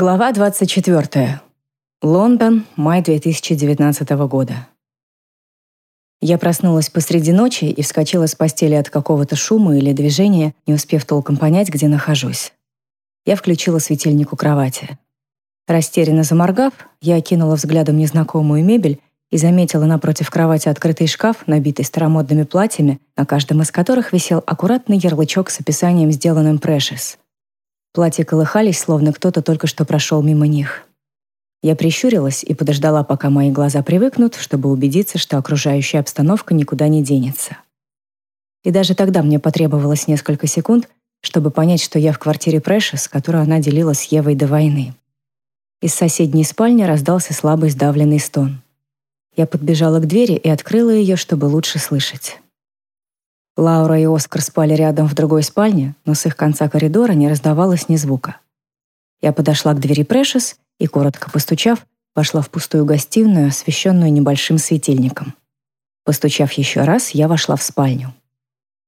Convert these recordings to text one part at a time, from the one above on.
Глава 24. Лондон, май 2019 года. Я проснулась посреди ночи и вскочила с постели от какого-то шума или движения, не успев толком понять, где нахожусь. Я включила светильник у кровати. Растерянно заморгав, я окинула взглядом незнакомую мебель и заметила напротив кровати открытый шкаф, набитый старомодными платьями, на каждом из которых висел аккуратный ярлычок с описанием, сделанным Precious. Платья колыхались, словно кто-то только что прошел мимо них. Я прищурилась и подождала, пока мои глаза привыкнут, чтобы убедиться, что окружающая обстановка никуда не денется. И даже тогда мне потребовалось несколько секунд, чтобы понять, что я в квартире Прэшес, которую она делила с Евой до войны. Из соседней спальни раздался слабый сдавленный стон. Я подбежала к двери и открыла ее, чтобы лучше слышать. Лаура и Оскар спали рядом в другой спальне, но с их конца коридора не раздавалось ни звука. Я подошла к двери Прэшес и, коротко постучав, вошла в пустую гостиную, освещенную небольшим светильником. Постучав еще раз, я вошла в спальню.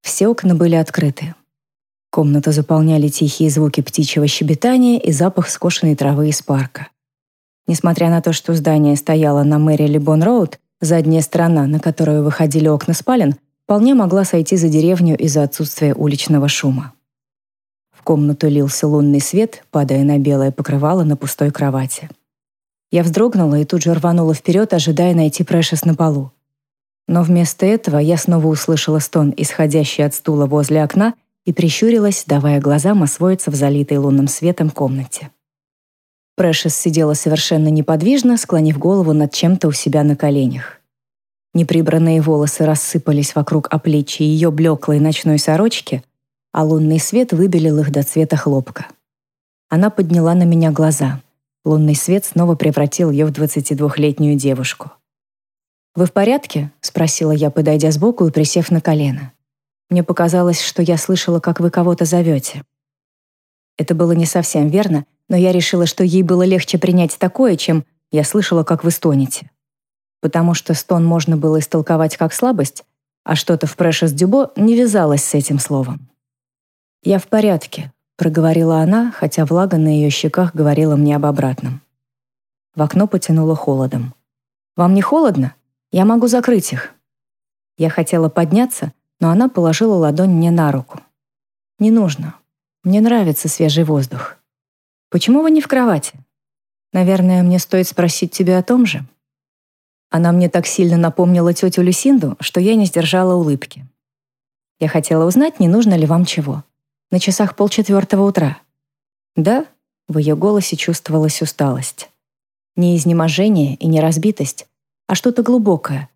Все окна были открыты. Комнату заполняли тихие звуки птичьего щебетания и запах скошенной травы из парка. Несмотря на то, что здание стояло на Мэри Либон Роуд, задняя сторона, на которую выходили окна спален, вполне могла сойти за деревню из-за отсутствия уличного шума. В комнату лился лунный свет, падая на белое покрывало на пустой кровати. Я вздрогнула и тут же рванула вперед, ожидая найти Прэшес на полу. Но вместо этого я снова услышала стон, исходящий от стула возле окна, и прищурилась, давая глазам освоиться в залитой лунным светом комнате. Прэшес сидела совершенно неподвижно, склонив голову над чем-то у себя на коленях. Неприбранные волосы рассыпались вокруг оплечья ее блеклой ночной сорочки, а лунный свет выбелил их до цвета хлопка. Она подняла на меня глаза. Лунный свет снова превратил ее в 22-летнюю девушку. «Вы в порядке?» — спросила я, подойдя сбоку и присев на колено. Мне показалось, что я слышала, как вы кого-то зовете. Это было не совсем верно, но я решила, что ей было легче принять такое, чем я слышала, как вы стонете. Потому что стон можно было истолковать как слабость, а что-то в Прэшес Дюбо не вязалось с этим словом. «Я в порядке», — проговорила она, хотя влага на ее щеках говорила мне об обратном. В окно потянуло холодом. «Вам не холодно? Я могу закрыть их». Я хотела подняться, но она положила ладонь мне на руку. «Не нужно. Мне нравится свежий воздух. Почему вы не в кровати? Наверное, мне стоит спросить тебя о том же». Она мне так сильно напомнила тетю Люсинду, что я не сдержала улыбки. Я хотела узнать, не нужно ли вам чего. На часах полчетвертого утра. Да, в ее голосе чувствовалась усталость. Не изнеможение и не разбитость, а что-то глубокое,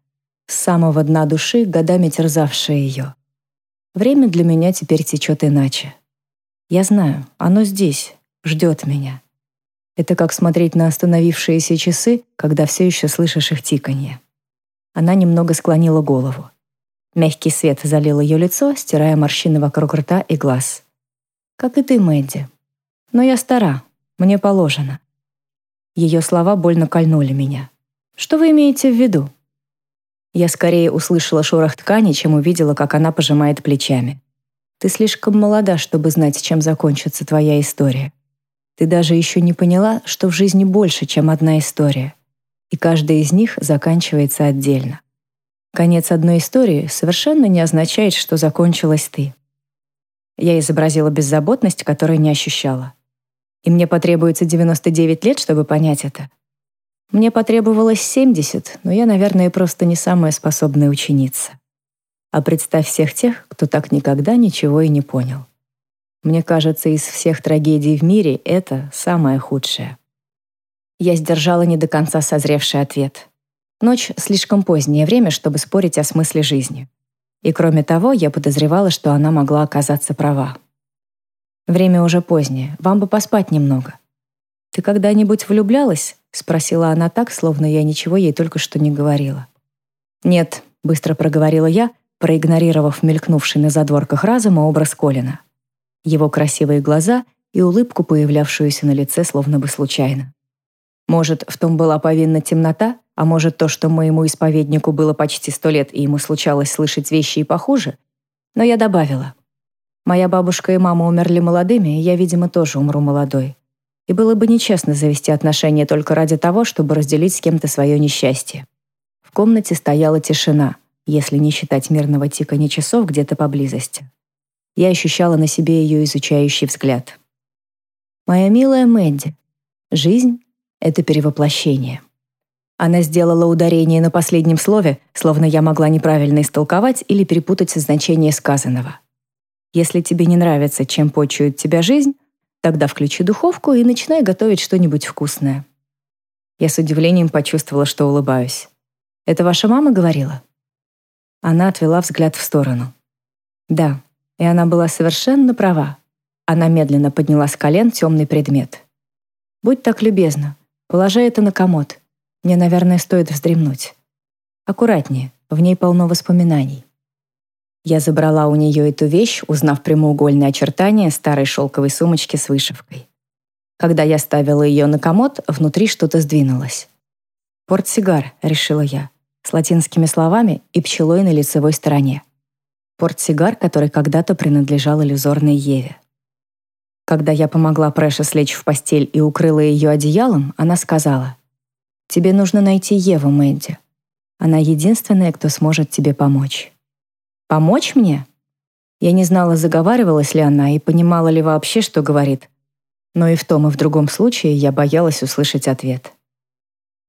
с самого дна души, годами терзавшее ее. Время для меня теперь течет иначе. Я знаю, оно здесь, ждет меня. Это как смотреть на остановившиеся часы, когда все еще слышишь их тиканье. Она немного склонила голову. Мягкий свет залил ее лицо, стирая морщины вокруг рта и глаз. Как и ты, Мэдди. Но я стара, мне положено. Ее слова больно кольнули меня. Что вы имеете в виду? Я скорее услышала шорох ткани, чем увидела, как она пожимает плечами. Ты слишком молода, чтобы знать, чем закончится твоя история. Ты даже еще не поняла, что в жизни больше, чем одна история. И каждая из них заканчивается отдельно. Конец одной истории совершенно не означает, что закончилась ты. Я изобразила беззаботность, которой не ощущала. И мне потребуется 99 лет, чтобы понять это. Мне потребовалось 70, но я, наверное, просто не самая способная ученица. А представь всех тех, кто так никогда ничего и не понял. Мне кажется, из всех трагедий в мире это самое худшее. Я сдержала не до конца созревший ответ. Ночь — слишком позднее время, чтобы спорить о смысле жизни. И кроме того, я подозревала, что она могла оказаться права. Время уже позднее, вам бы поспать немного. Ты когда-нибудь влюблялась? спросила она так, словно я ничего ей только что не говорила. Нет, быстро проговорила я, проигнорировав мелькнувший на задворках разума образ Колина. Его красивые глаза и улыбку, появлявшуюся на лице словно бы случайно. Может, в том была повинна темнота, а может, то, что моему исповеднику было почти сто лет, и ему случалось слышать вещи и похуже? Но я добавила. Моя бабушка и мама умерли молодыми, и я, видимо, тоже умру молодой. и было бы нечестно завести отношения только ради того, чтобы разделить с кем-то свое несчастье. В комнате стояла тишина, если не считать мирного тикания часов где-то поблизости. Я ощущала на себе ее изучающий взгляд. «Моя милая Мэдди, жизнь — это перевоплощение». Она сделала ударение на последнем слове, словно я могла неправильно истолковать или перепутать значение сказанного. Если тебе не нравится, чем почует тебя жизнь, тогда включи духовку и начинай готовить что-нибудь вкусное. Я с удивлением почувствовала, что улыбаюсь. «Это ваша мама говорила?» Она отвела взгляд в сторону. «Да, и она была совершенно права». Она медленно подняла с колен темный предмет. «Будь так любезна, положи это на комод. Мне, наверное, стоит вздремнуть. Аккуратнее, в ней полно воспоминаний. Я забрала у нее эту вещь, узнав прямоугольные очертания старой шелковой сумочки с вышивкой. Когда я ставила ее на комод, внутри что-то сдвинулось. «Портсигар», — решила я, с латинскими словами и пчелой на лицевой стороне. Портсигар, который когда-то принадлежал иллюзорной Еве. Когда я помогла Прэше слечь в постель и укрыла ее одеялом, она сказала, Тебе нужно найти Еву, Мэдди. Она единственная, кто сможет тебе помочь. Помочь мне? Я не знала, заговаривалась ли она и понимала ли вообще, что говорит. Но и в том, и в другом случае я боялась услышать ответ.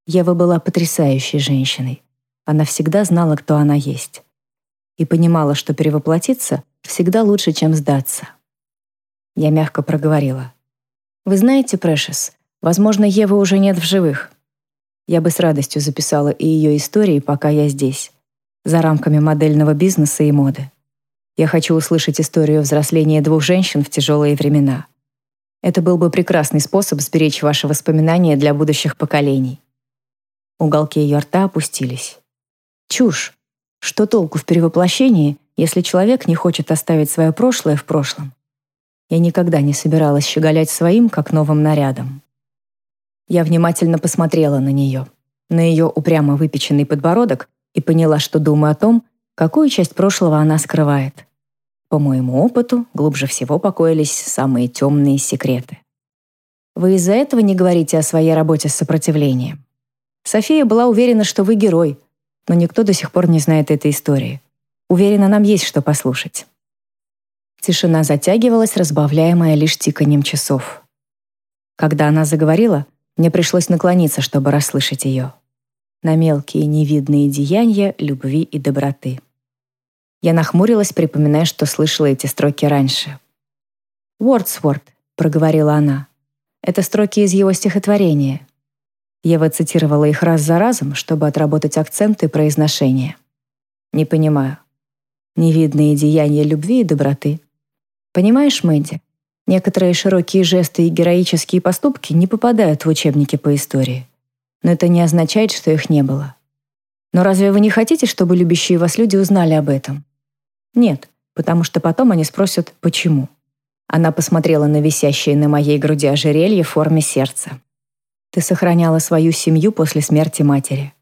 Ева была потрясающей женщиной. Она всегда знала, кто она есть. И понимала, что перевоплотиться всегда лучше, чем сдаться. Я мягко проговорила. «Вы знаете, Прэшес, возможно, Евы уже нет в живых. Я бы с радостью записала и ее истории, пока я здесь, за рамками модельного бизнеса и моды. Я хочу услышать историю взросления двух женщин в тяжелые времена. Это был бы прекрасный способ сберечь ваши воспоминания для будущих поколений. Уголки ее рта опустились. Чушь. Что толку в перевоплощении, если человек не хочет оставить свое прошлое в прошлом? Я никогда не собиралась щеголять своим, как новым нарядом. Я внимательно посмотрела на нее, на ее упрямо выпеченный подбородок и поняла, что думаю о том, какую часть прошлого она скрывает. По моему опыту, глубже всего покоились самые темные секреты. Вы из-за этого не говорите о своей работе с сопротивлением. София была уверена, что вы герой, но никто до сих пор не знает этой истории. Уверена, нам есть что послушать. Тишина затягивалась, разбавляемая лишь тиканьем часов. Когда она заговорила, мне пришлось наклониться, чтобы расслышать ее. На мелкие невидные деяния любви и доброты. Я нахмурилась, припоминая, что слышала эти строки раньше. «Уордсворт», — проговорила она. «Это строки из его стихотворения». Ева цитировала их раз за разом, чтобы отработать акценты и произношение. «Не понимаю. Невидные деяния любви и доброты. Понимаешь, Мэдди, Некоторые широкие жесты и героические поступки не попадают в учебники по истории. Но это не означает, что их не было. Но разве вы не хотите, чтобы любящие вас люди узнали об этом? Нет, потому что потом они спросят «почему?». Она посмотрела на висящее на моей груди ожерелье в форме сердца. Ты сохраняла свою семью после смерти матери.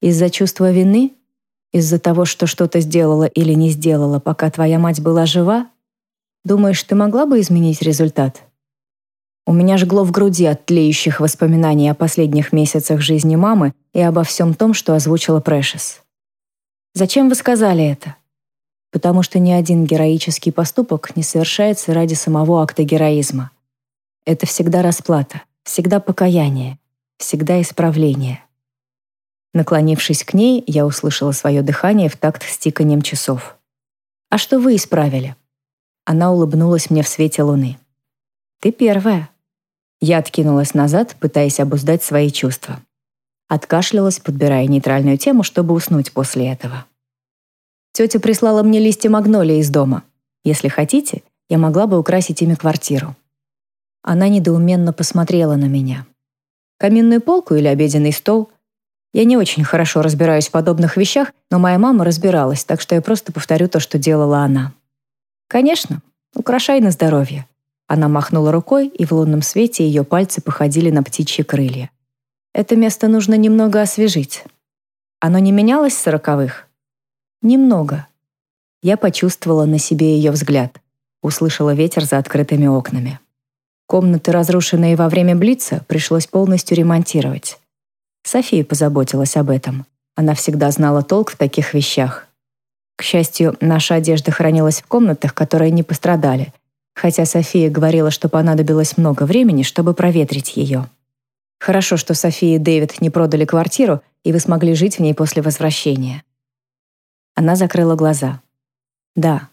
Из-за чувства вины? Из-за того, что что-то сделала или не сделала, пока твоя мать была жива? Думаешь, ты могла бы изменить результат? У меня жгло в груди от тлеющих воспоминаний о последних месяцах жизни мамы и обо всем том, что озвучила Прэшес. Зачем вы сказали это? Потому что ни один героический поступок не совершается ради самого акта героизма. Это всегда расплата, всегда покаяние, всегда исправление. Наклонившись к ней, я услышала свое дыхание в такт с тиканием часов. «А что вы исправили?» Она улыбнулась мне в свете луны. «Ты первая». Я откинулась назад, пытаясь обуздать свои чувства. Откашлялась, подбирая нейтральную тему, чтобы уснуть после этого. Тетя прислала мне листья магнолии из дома. Если хотите, я могла бы украсить ими квартиру. Она недоуменно посмотрела на меня. Каминную полку или обеденный стол? Я не очень хорошо разбираюсь в подобных вещах, но моя мама разбиралась, так что я просто повторю то, что делала она. «Конечно, украшай на здоровье». Она махнула рукой, и в лунном свете ее пальцы походили на птичьи крылья. «Это место нужно немного освежить. Оно не менялось с сороковых?» «Немного». Я почувствовала на себе ее взгляд, услышала ветер за открытыми окнами. Комнаты, разрушенные во время Блица, пришлось полностью ремонтировать. София позаботилась об этом. Она всегда знала толк в таких вещах. К счастью, наша одежда хранилась в комнатах, которые не пострадали, хотя София говорила, что понадобилось много времени, чтобы проветрить ее. Хорошо, что София и Дэвид не продали квартиру, и вы смогли жить в ней после возвращения. Она закрыла глаза. Да.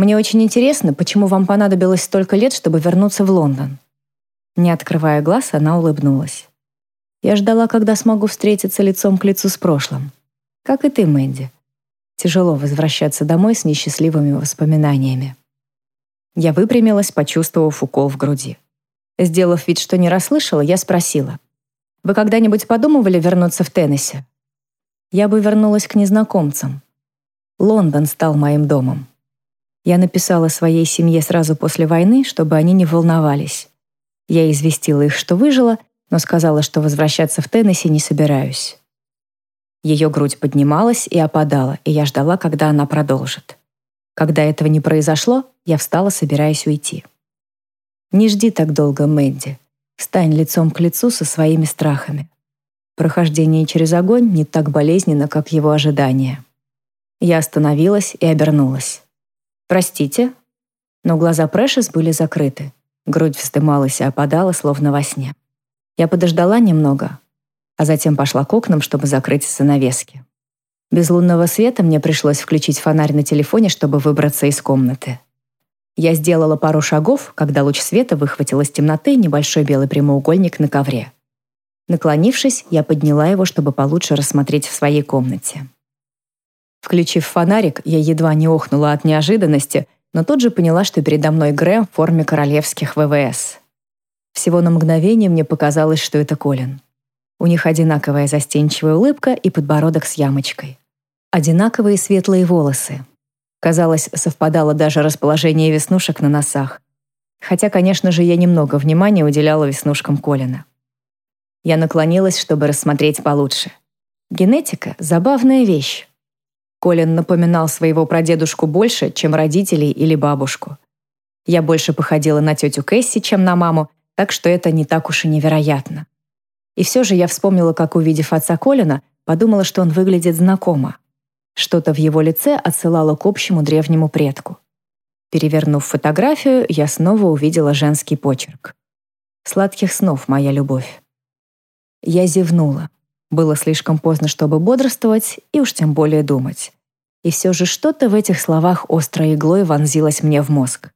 Мне очень интересно, почему вам понадобилось столько лет, чтобы вернуться в Лондон. Не открывая глаз, она улыбнулась. Я ждала, когда смогу встретиться лицом к лицу с прошлым. Как и ты, Мэнди. Тяжело возвращаться домой с несчастливыми воспоминаниями. Я выпрямилась, почувствовав укол в груди. Сделав вид, что не расслышала, я спросила. «Вы когда-нибудь подумывали вернуться в Теннесси?» Я бы вернулась к незнакомцам. Лондон стал моим домом. Я написала своей семье сразу после войны, чтобы они не волновались. Я известила их, что выжила, но сказала, что возвращаться в Теннесси не собираюсь. Ее грудь поднималась и опадала, и я ждала, когда она продолжит. Когда этого не произошло, я встала, собираясь уйти. «Не жди так долго, Мэдди. Стань лицом к лицу со своими страхами. Прохождение через огонь не так болезненно, как его ожидание». Я остановилась и обернулась. «Простите?» Но глаза Прэшес были закрыты. Грудь вздымалась и опадала, словно во сне. Я подождала немного, а затем пошла к окнам, чтобы закрыть занавески. Без лунного света мне пришлось включить фонарь на телефоне, чтобы выбраться из комнаты. Я сделала пару шагов, когда луч света выхватил из темноты небольшой белый прямоугольник на ковре. Наклонившись, я подняла его, чтобы получше рассмотреть в своей комнате. Включив фонарик, я едва не охнула от неожиданности, но тут же поняла, что передо мной Грэм в форме королевских ВВС. Всего на мгновение мне показалось, что это Колин. У них одинаковая застенчивая улыбка и подбородок с ямочкой. Одинаковые светлые волосы. Казалось, совпадало даже расположение веснушек на носах. Хотя, конечно же, я немного внимания уделяла веснушкам Колина. Я наклонилась, чтобы рассмотреть получше. Генетика — забавная вещь. Колин напоминал своего прадедушку больше, чем родителей или бабушку. Я больше походила на тетю Кэсси, чем на маму, так что это не так уж и невероятно. И все же я вспомнила, как, увидев отца Колина, подумала, что он выглядит знакомо. Что-то в его лице отсылало к общему древнему предку. Перевернув фотографию, я снова увидела женский почерк. «Сладких снов, моя любовь». Я зевнула. Было слишком поздно, чтобы бодрствовать, и уж тем более думать. И все же что-то в этих словах острой иглой вонзилось мне в мозг.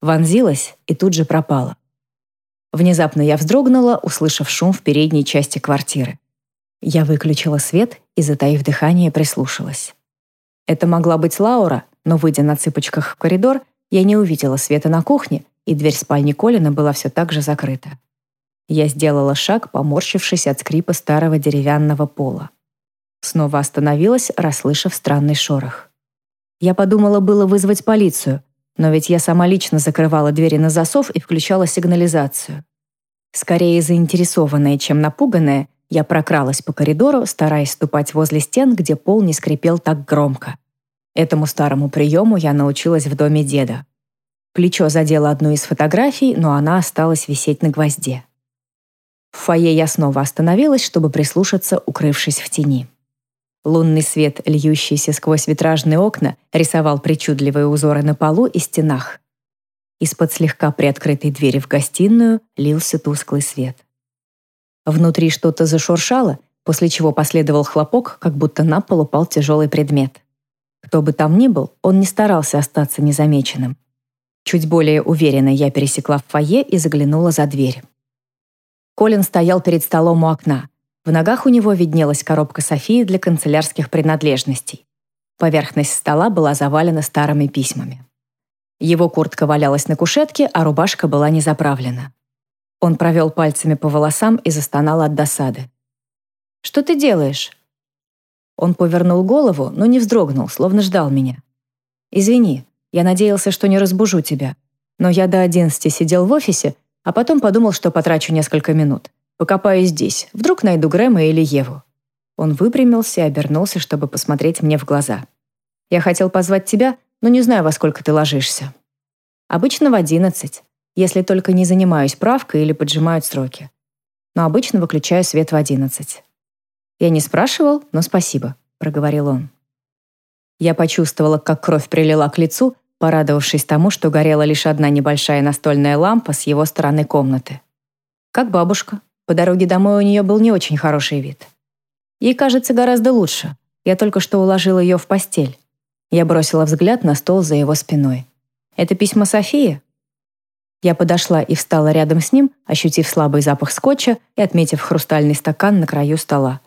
Вонзилось и тут же пропало. Внезапно я вздрогнула, услышав шум в передней части квартиры. Я выключила свет и, затаив дыхание, прислушалась. Это могла быть Лаура, но, выйдя на цыпочках в коридор, я не увидела света на кухне, и дверь спальни Колина была все так же закрыта. Я сделала шаг, поморщившись от скрипа старого деревянного пола. Снова остановилась, расслышав странный шорох. Я подумала было вызвать полицию, но ведь я сама лично закрывала двери на засов и включала сигнализацию. Скорее заинтересованная, чем напуганная, я прокралась по коридору, стараясь ступать возле стен, где пол не скрипел так громко. Этому старому приему я научилась в доме деда. Плечо задело одну из фотографий, но она осталась висеть на гвозде. В фойе я снова остановилась, чтобы прислушаться, укрывшись в тени. Лунный свет, льющийся сквозь витражные окна, рисовал причудливые узоры на полу и стенах. Из-под слегка приоткрытой двери в гостиную лился тусклый свет. Внутри что-то зашуршало, после чего последовал хлопок, как будто на пол упал тяжелый предмет. Кто бы там ни был, он не старался остаться незамеченным. Чуть более уверенно я пересекла в фойе и заглянула за дверь. Колин стоял перед столом у окна. В ногах у него виднелась коробка Софии для канцелярских принадлежностей. Поверхность стола была завалена старыми письмами. Его куртка валялась на кушетке, а рубашка была не заправлена. Он провел пальцами по волосам и застонал от досады. «Что ты делаешь?» Он повернул голову, но не вздрогнул, словно ждал меня. «Извини, я надеялся, что не разбужу тебя. Но я до одиннадцати сидел в офисе, а потом подумал, что потрачу несколько минут. Покопаю здесь. Вдруг найду Грэма или Еву». Он выпрямился и обернулся, чтобы посмотреть мне в глаза. «Я хотел позвать тебя, но не знаю, во сколько ты ложишься». «Обычно в одиннадцать. если только не занимаюсь правкой или поджимают сроки. Но обычно выключаю свет в 11. «Я не спрашивал, но спасибо», — проговорил он. Я почувствовала, как кровь прилила к лицу, порадовавшись тому, что горела лишь одна небольшая настольная лампа с его стороны комнаты. Как бабушка. По дороге домой у нее был не очень хороший вид. Ей кажется гораздо лучше. Я только что уложила ее в постель. Я бросила взгляд на стол за его спиной. «Это письмо Софии?» Я подошла и встала рядом с ним, ощутив слабый запах скотча и отметив хрустальный стакан на краю стола.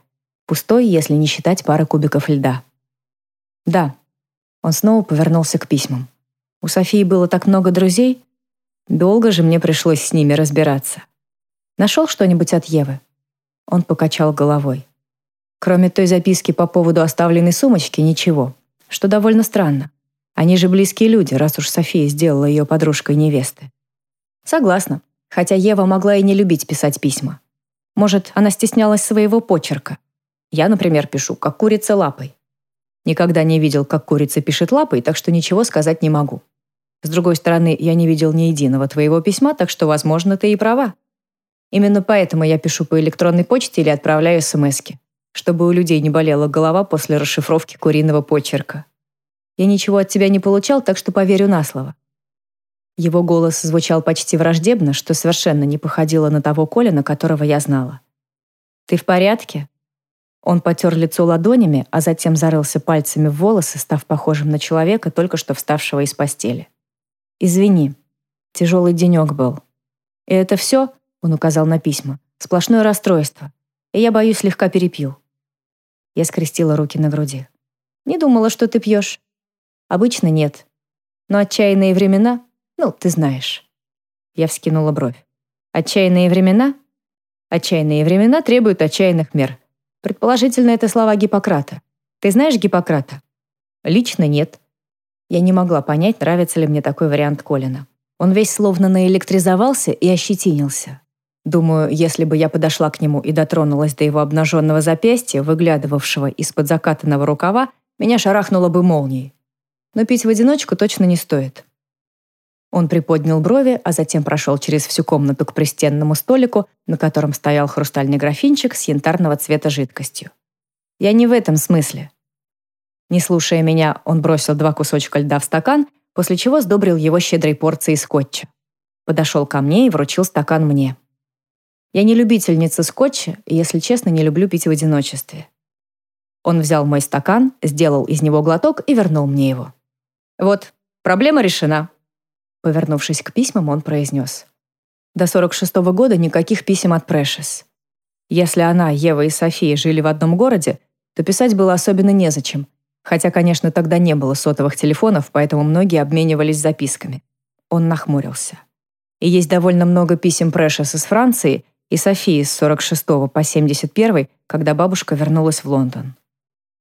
Пустой, если не считать пары кубиков льда. «Да». Он снова повернулся к письмам. «У Софии было так много друзей. Долго же мне пришлось с ними разбираться. Нашел что-нибудь от Евы?» Он покачал головой. Кроме той записки по поводу оставленной сумочки, ничего. Что довольно странно. Они же близкие люди, раз уж София сделала ее подружкой невесты. Согласна. Хотя Ева могла и не любить писать письма. Может, она стеснялась своего почерка. Я, например, пишу, как курица лапой. Никогда не видел, как курица пишет лапой, так что ничего сказать не могу. С другой стороны, я не видел ни единого твоего письма, так что, возможно, ты и права. Именно поэтому я пишу по электронной почте или отправляю смски, чтобы у людей не болела голова после расшифровки куриного почерка. Я ничего от тебя не получал, так что поверю на слово. Его голос звучал почти враждебно, что совершенно не походило на того Колина, которого я знала. «Ты в порядке?» Он потер лицо ладонями, а затем зарылся пальцами в волосы, став похожим на человека, только что вставшего из постели. «Извини, тяжелый денек был. И это все, — он указал на письма, — сплошное расстройство. И я, боюсь, слегка перепил». Я скрестила руки на груди. «Не думала, что ты пьешь». «Обычно нет. Но отчаянные времена, ну, ты знаешь». Я вскинула бровь. «Отчаянные времена?» «Отчаянные времена требуют отчаянных мер», Предположительно, это слова Гиппократа. Ты знаешь Гиппократа? Лично нет. Я не могла понять, нравится ли мне такой вариант Колина. Он весь словно наэлектризовался и ощетинился. Думаю, если бы я подошла к нему и дотронулась до его обнаженного запястья, выглядывавшего из-под закатанного рукава, меня шарахнуло бы молнией. Но пить в одиночку точно не стоит. Он приподнял брови, а затем прошел через всю комнату к пристенному столику, на котором стоял хрустальный графинчик с янтарного цвета жидкостью. «Я не в этом смысле». Не слушая меня, он бросил два кусочка льда в стакан, после чего сдобрил его щедрой порцией скотча. Подошел ко мне и вручил стакан мне. Я не любительница скотча и, если честно, не люблю пить в одиночестве. Он взял мой стакан, сделал из него глоток и вернул мне его. «Вот, проблема решена», Повернувшись к письмам, он произнес. До 46 -го года никаких писем от Прэшес. Если она, Ева и София жили в одном городе, то писать было особенно незачем. Хотя, конечно, тогда не было сотовых телефонов, поэтому многие обменивались записками. Он нахмурился. И есть довольно много писем Прэшес из Франции и Софии с 46 по 71, когда бабушка вернулась в Лондон.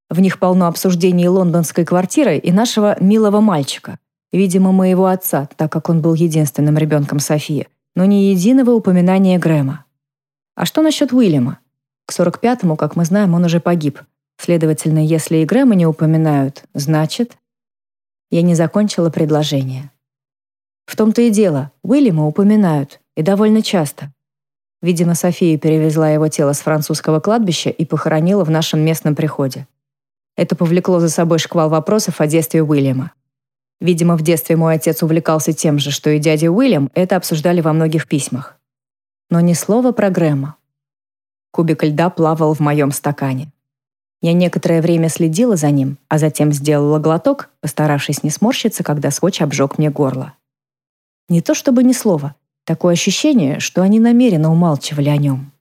В них полно обсуждений лондонской квартиры и нашего милого мальчика — Видимо, моего отца, так как он был единственным ребенком Софии, но ни единого упоминания Грэма. А что насчет Уильяма? К 45-му, как мы знаем, он уже погиб. Следовательно, если Грэма не упоминают, значит... Я не закончила предложение. В том-то и дело, Уильяма упоминают, и довольно часто. Видимо, София перевезла его тело с французского кладбища и похоронила в нашем местном приходе. Это повлекло за собой шквал вопросов о детстве Уильяма. Видимо, в детстве мой отец увлекался тем же, что и дядя Уильям, это обсуждали во многих письмах. Но ни слова про Грэма. Кубик льда плавал в моем стакане. Я некоторое время следила за ним, а затем сделала глоток, постаравшись не сморщиться, когда скотч обжег мне горло. Не то чтобы ни слова. Такое ощущение, что они намеренно умалчивали о нем.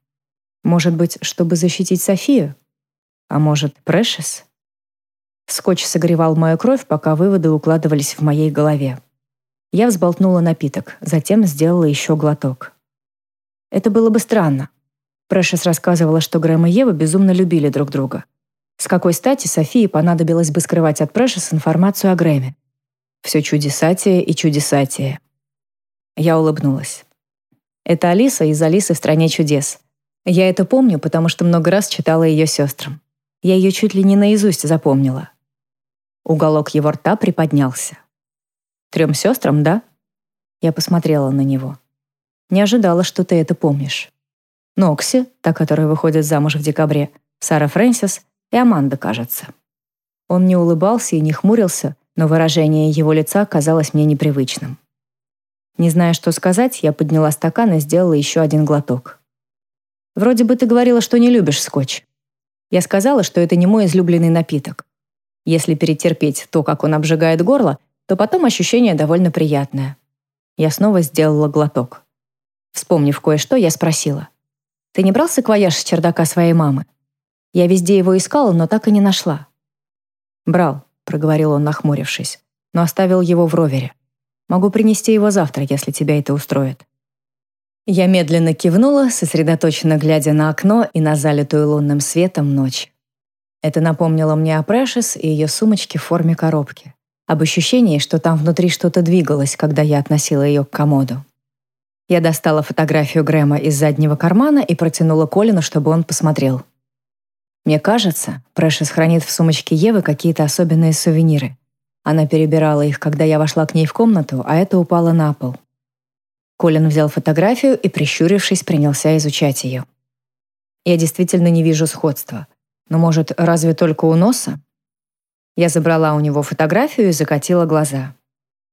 Может быть, чтобы защитить Софию? А может, Прэшес? Скотч согревал мою кровь, пока выводы укладывались в моей голове. Я взболтнула напиток, затем сделала еще глоток. Это было бы странно. Прэшес рассказывала, что Грэм и Ева безумно любили друг друга. С какой стати Софии понадобилось бы скрывать от Прэшес информацию о Грэме? Все чудесатие и чудесатие. Я улыбнулась. Это Алиса из «Алисы в стране чудес». Я это помню, потому что много раз читала ее сестрам. Я ее чуть ли не наизусть запомнила. Уголок его рта приподнялся. «Трем сестрам, да?» Я посмотрела на него. Не ожидала, что ты это помнишь. Нокси, та, которая выходит замуж в декабре, Сара Фрэнсис и Аманда, кажется. Он не улыбался и не хмурился, но выражение его лица казалось мне непривычным. Не зная, что сказать, я подняла стакан и сделала еще один глоток. «Вроде бы ты говорила, что не любишь скотч». Я сказала, что это не мой излюбленный напиток. Если перетерпеть то, как он обжигает горло, то потом ощущение довольно приятное. Я снова сделала глоток. Вспомнив кое-что, я спросила. «Ты не брал саквояж с чердака своей мамы? Я везде его искала, но так и не нашла». «Брал», — проговорил он, нахмурившись, «но оставил его в ровере. Могу принести его завтра, если тебя это устроит». Я медленно кивнула, сосредоточенно глядя на окно и на залитую лунным светом ночь. Это напомнило мне о Прэшес и ее сумочке в форме коробки. Об ощущении, что там внутри что-то двигалось, когда я относила ее к комоду. Я достала фотографию Грэма из заднего кармана и протянула Колину, чтобы он посмотрел. Мне кажется, Прэшес хранит в сумочке Евы какие-то особенные сувениры. Она перебирала их, когда я вошла к ней в комнату, а это упало на пол. Колин взял фотографию и, прищурившись, принялся изучать ее. Я действительно не вижу сходства. Но, может, разве только у носа? Я забрала у него фотографию и закатила глаза.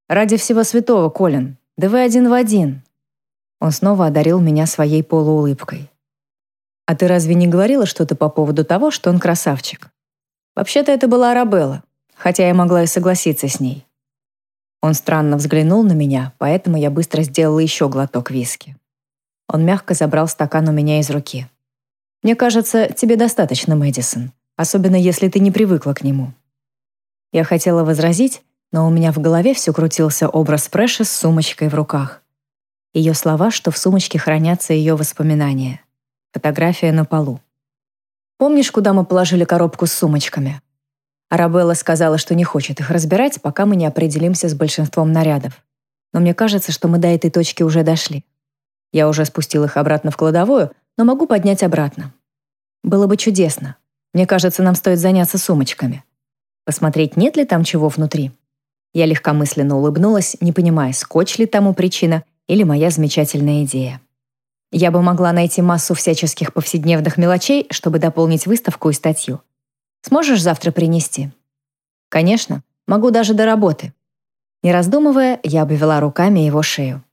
«Ради всего святого, Колин, да вы один в один!» Он снова одарил меня своей полуулыбкой. «А ты разве не говорила что-то по поводу того, что он красавчик?» «Вообще-то это была Арабелла, хотя я могла и согласиться с ней». Он странно взглянул на меня, поэтому я быстро сделала еще глоток виски. Он мягко забрал стакан у меня из руки. «Мне кажется, тебе достаточно, Мэдисон, особенно если ты не привыкла к нему». Я хотела возразить, но у меня в голове все крутился образ Прэши с сумочкой в руках. Ее слова, что в сумочке хранятся ее воспоминания. Фотография на полу. «Помнишь, куда мы положили коробку с сумочками?» Арабелла сказала, что не хочет их разбирать, пока мы не определимся с большинством нарядов. Но мне кажется, что мы до этой точки уже дошли. Я уже спустил их обратно в кладовую, но могу поднять обратно. Было бы чудесно. Мне кажется, нам стоит заняться сумочками. Посмотреть, нет ли там чего внутри. Я легкомысленно улыбнулась, не понимая, скотч ли тому причина или моя замечательная идея. Я бы могла найти массу всяческих повседневных мелочей, чтобы дополнить выставку и статью. Сможешь завтра принести? Конечно, могу даже до работы. Не раздумывая, я обвела руками его шею.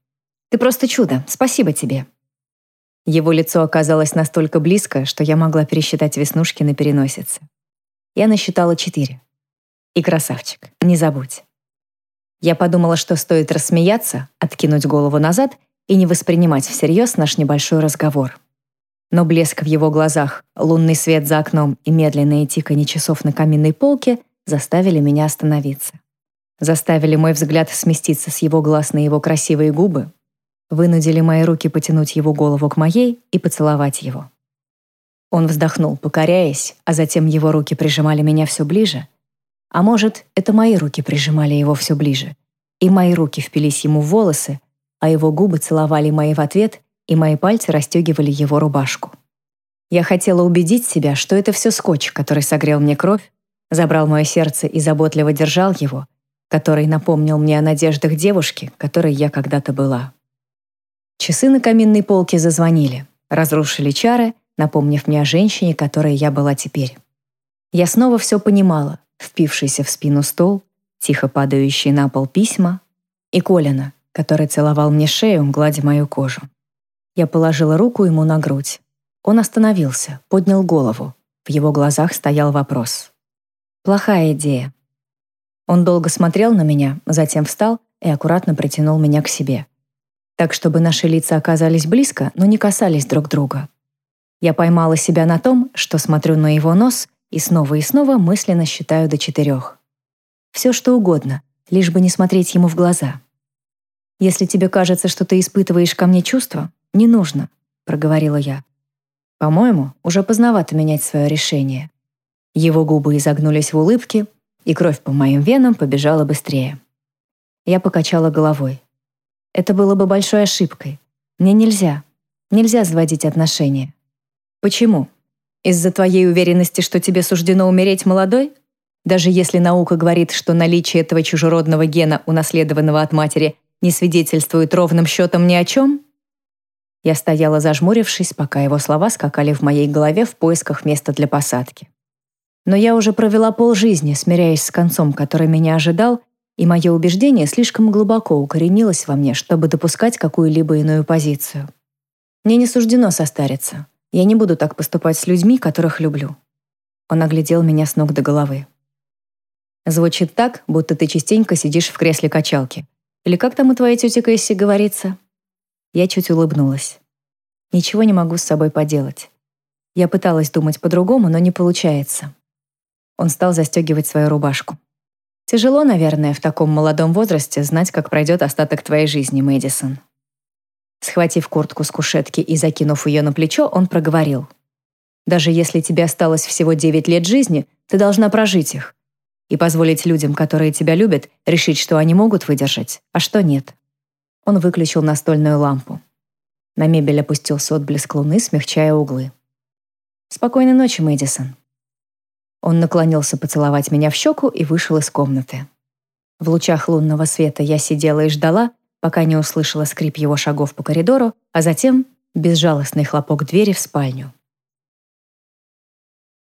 Ты просто чудо, спасибо тебе. Его лицо оказалось настолько близко, что я могла пересчитать веснушки на переносице. Я насчитала четыре. И красавчик, не забудь. Я подумала, что стоит рассмеяться, откинуть голову назад и не воспринимать всерьез наш небольшой разговор. Но блеск в его глазах, лунный свет за окном и медленные тиканье часов на каминной полке заставили меня остановиться. Заставили мой взгляд сместиться с его глаз на его красивые губы, вынудили мои руки потянуть его голову к моей и поцеловать его. Он вздохнул, покоряясь, а затем его руки прижимали меня все ближе, а может, это мои руки прижимали его все ближе, и мои руки впились ему в волосы, а его губы целовали мои в ответ, и мои пальцы расстегивали его рубашку. Я хотела убедить себя, что это все скотч, который согрел мне кровь, забрал мое сердце и заботливо держал его, который напомнил мне о надеждах девушки, которой я когда-то была. Часы на каминной полке зазвонили, разрушили чары, напомнив мне о женщине, которой я была теперь. Я снова все понимала, впившийся в спину стол, тихо падающие на пол письма и Колина, который целовал мне шею, гладя мою кожу. Я положила руку ему на грудь. Он остановился, поднял голову. В его глазах стоял вопрос. «Плохая идея». Он долго смотрел на меня, затем встал и аккуратно притянул меня к себе. Так, чтобы наши лица оказались близко, но не касались друг друга. Я поймала себя на том, что смотрю на его нос и снова и снова мысленно считаю до четырех. Все что угодно, лишь бы не смотреть ему в глаза. «Если тебе кажется, что ты испытываешь ко мне чувства, не нужно», — проговорила я. «По-моему, уже поздновато менять свое решение». Его губы изогнулись в улыбке, и кровь по моим венам побежала быстрее. Я покачала головой. Это было бы большой ошибкой. Мне нельзя. Нельзя сводить отношения. Почему? Из-за твоей уверенности, что тебе суждено умереть молодой? Даже если наука говорит, что наличие этого чужеродного гена, унаследованного от матери, не свидетельствует ровным счетом ни о чем? Я стояла зажмурившись, пока его слова скакали в моей голове в поисках места для посадки. Но я уже провела полжизни, смиряясь с концом, который меня ожидал, и мое убеждение слишком глубоко укоренилось во мне, чтобы допускать какую-либо иную позицию. Мне не суждено состариться. Я не буду так поступать с людьми, которых люблю. Он оглядел меня с ног до головы. Звучит так, будто ты частенько сидишь в кресле качалки. Или как там у твоей тети Кэсси говорится? Я чуть улыбнулась. Ничего не могу с собой поделать. Я пыталась думать по-другому, но не получается. Он стал застегивать свою рубашку. Тяжело, наверное, в таком молодом возрасте знать, как пройдет остаток твоей жизни, Мэдисон. Схватив куртку с кушетки и закинув ее на плечо, он проговорил. «Даже если тебе осталось всего 9 лет жизни, ты должна прожить их. И позволить людям, которые тебя любят, решить, что они могут выдержать, а что нет». Он выключил настольную лампу. На мебель опустился отблеск луны, смягчая углы. «Спокойной ночи, Мэдисон». Он наклонился поцеловать меня в щеку и вышел из комнаты. В лучах лунного света я сидела и ждала, пока не услышала скрип его шагов по коридору, а затем безжалостный хлопок двери в спальню.